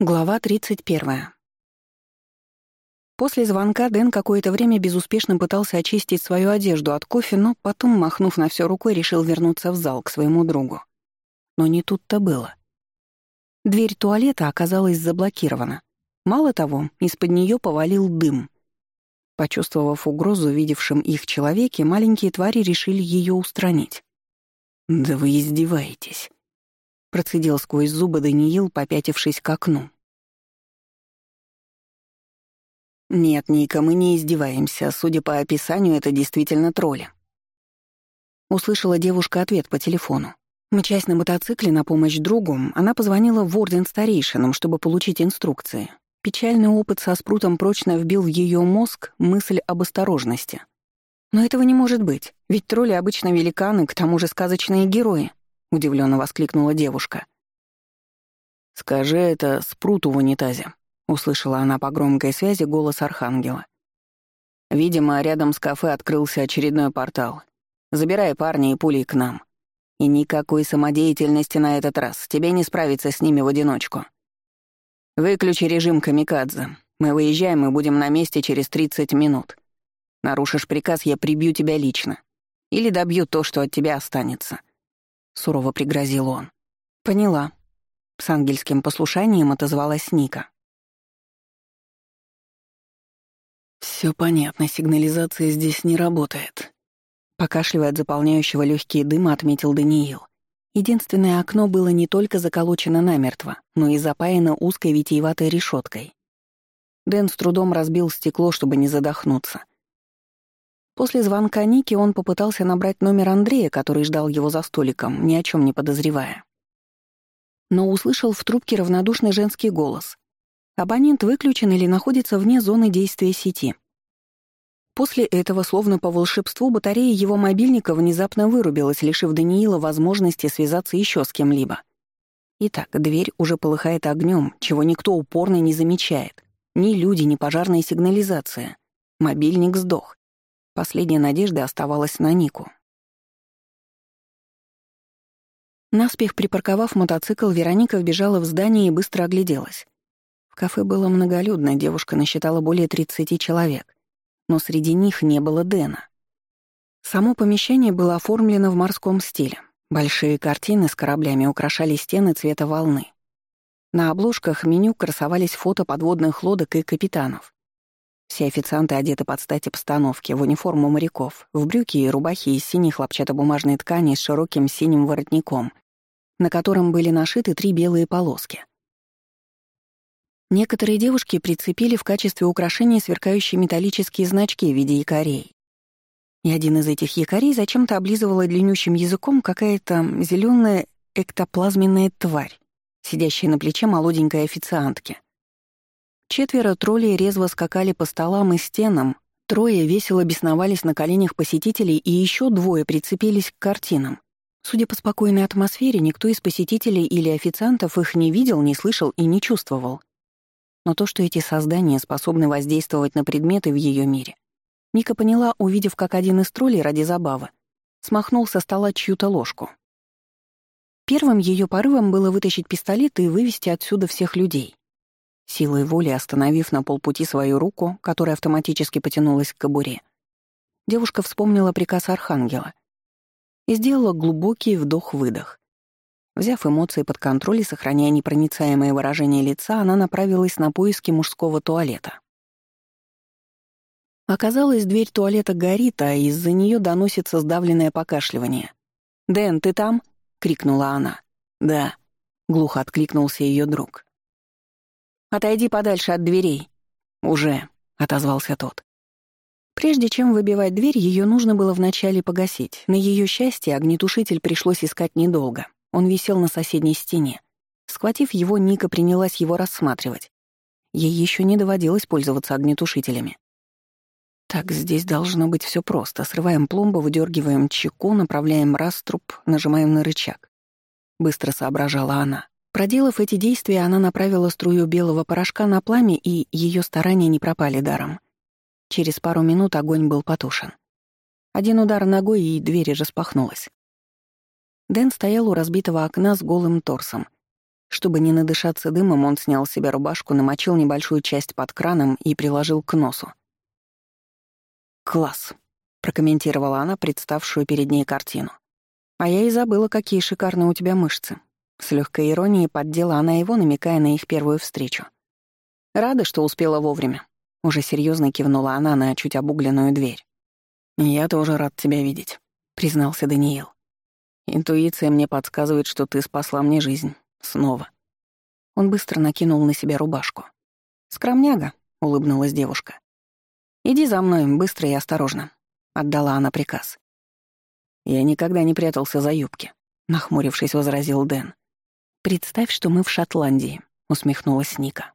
Глава 31. После звонка Дэн какое-то время безуспешно пытался очистить свою одежду от кофе, но потом, махнув на все рукой, решил вернуться в зал к своему другу. Но не тут-то было. Дверь туалета оказалась заблокирована. Мало того, из-под нее повалил дым. Почувствовав угрозу видевшим их человеке, маленькие твари решили ее устранить. «Да вы издеваетесь», — процедил сквозь зубы Даниил, попятившись к окну. Нет, Ника, мы не издеваемся. Судя по описанию, это действительно тролли. Услышала девушка ответ по телефону. Мчась на мотоцикле на помощь другу, она позвонила в орден старейшинам, чтобы получить инструкции. Печальный опыт со спрутом прочно вбил в ее мозг мысль об осторожности. «Но этого не может быть, ведь тролли обычно великаны, к тому же сказочные герои», — удивленно воскликнула девушка. «Скажи это спруту в унитазе», услышала она по громкой связи голос Архангела. Видимо, рядом с кафе открылся очередной портал. Забирай парня и пулей к нам. И никакой самодеятельности на этот раз. Тебе не справиться с ними в одиночку. Выключи режим камикадзе. Мы выезжаем и будем на месте через 30 минут. Нарушишь приказ, я прибью тебя лично. Или добью то, что от тебя останется. Сурово пригрозил он. Поняла. С ангельским послушанием отозвалась Ника. Все понятно, сигнализация здесь не работает. Покашливая от заполняющего легкие дыма, отметил Даниил. Единственное окно было не только заколочено намертво, но и запаяно узкой витиеватой решеткой. Дэн с трудом разбил стекло, чтобы не задохнуться. После звонка Ники он попытался набрать номер Андрея, который ждал его за столиком, ни о чем не подозревая. Но услышал в трубке равнодушный женский голос. Абонент выключен или находится вне зоны действия сети. После этого, словно по волшебству, батарея его мобильника внезапно вырубилась, лишив Даниила возможности связаться еще с кем-либо. Итак, дверь уже полыхает огнем, чего никто упорно не замечает. Ни люди, ни пожарная сигнализация. Мобильник сдох. Последняя надежда оставалась на Нику. Наспех припарковав мотоцикл, Вероника вбежала в здание и быстро огляделась кафе было многолюдно, девушка насчитала более 30 человек, но среди них не было Дэна. Само помещение было оформлено в морском стиле. Большие картины с кораблями украшали стены цвета волны. На обложках меню красовались фото подводных лодок и капитанов. Все официанты одеты под стать обстановке, в униформу моряков, в брюки и рубахи из синей хлопчатобумажной ткани с широким синим воротником, на котором были нашиты три белые полоски — Некоторые девушки прицепили в качестве украшения сверкающие металлические значки в виде якорей. И один из этих якорей зачем-то облизывала длиннющим языком какая-то зеленая эктоплазменная тварь, сидящая на плече молоденькой официантки. Четверо троллей резво скакали по столам и стенам, трое весело бесновались на коленях посетителей и еще двое прицепились к картинам. Судя по спокойной атмосфере, никто из посетителей или официантов их не видел, не слышал и не чувствовал но то, что эти создания способны воздействовать на предметы в ее мире. Ника поняла, увидев, как один из троллей ради забавы смахнул со стола чью-то ложку. Первым ее порывом было вытащить пистолет и вывести отсюда всех людей. Силой воли остановив на полпути свою руку, которая автоматически потянулась к кобуре, девушка вспомнила приказ Архангела и сделала глубокий вдох-выдох. Взяв эмоции под контроль и сохраняя непроницаемое выражение лица, она направилась на поиски мужского туалета. Оказалось, дверь туалета горит, а из-за нее доносится сдавленное покашливание. «Дэн, ты там?» — крикнула она. «Да», — глухо откликнулся ее друг. «Отойди подальше от дверей». «Уже», — отозвался тот. Прежде чем выбивать дверь, ее нужно было вначале погасить. На ее счастье огнетушитель пришлось искать недолго. Он висел на соседней стене. Схватив его, Ника принялась его рассматривать. Ей еще не доводилось пользоваться огнетушителями. Так, здесь должно быть все просто. Срываем пломбу, выдергиваем чеку, направляем раструб, нажимаем на рычаг. Быстро соображала она. Проделав эти действия, она направила струю белого порошка на пламя, и ее старания не пропали даром. Через пару минут огонь был потушен. Один удар ногой, и дверь распахнулась. Дэн стоял у разбитого окна с голым торсом. Чтобы не надышаться дымом, он снял себе рубашку, намочил небольшую часть под краном и приложил к носу. «Класс», — прокомментировала она представшую перед ней картину. «А я и забыла, какие шикарные у тебя мышцы». С легкой иронией поддела она его, намекая на их первую встречу. «Рада, что успела вовремя», — уже серьезно кивнула она на чуть обугленную дверь. «Я тоже рад тебя видеть», — признался Даниил. Интуиция мне подсказывает, что ты спасла мне жизнь. Снова. Он быстро накинул на себя рубашку. «Скромняга», — улыбнулась девушка. «Иди за мной, быстро и осторожно», — отдала она приказ. «Я никогда не прятался за юбки», — нахмурившись, возразил Дэн. «Представь, что мы в Шотландии», — усмехнулась Ника.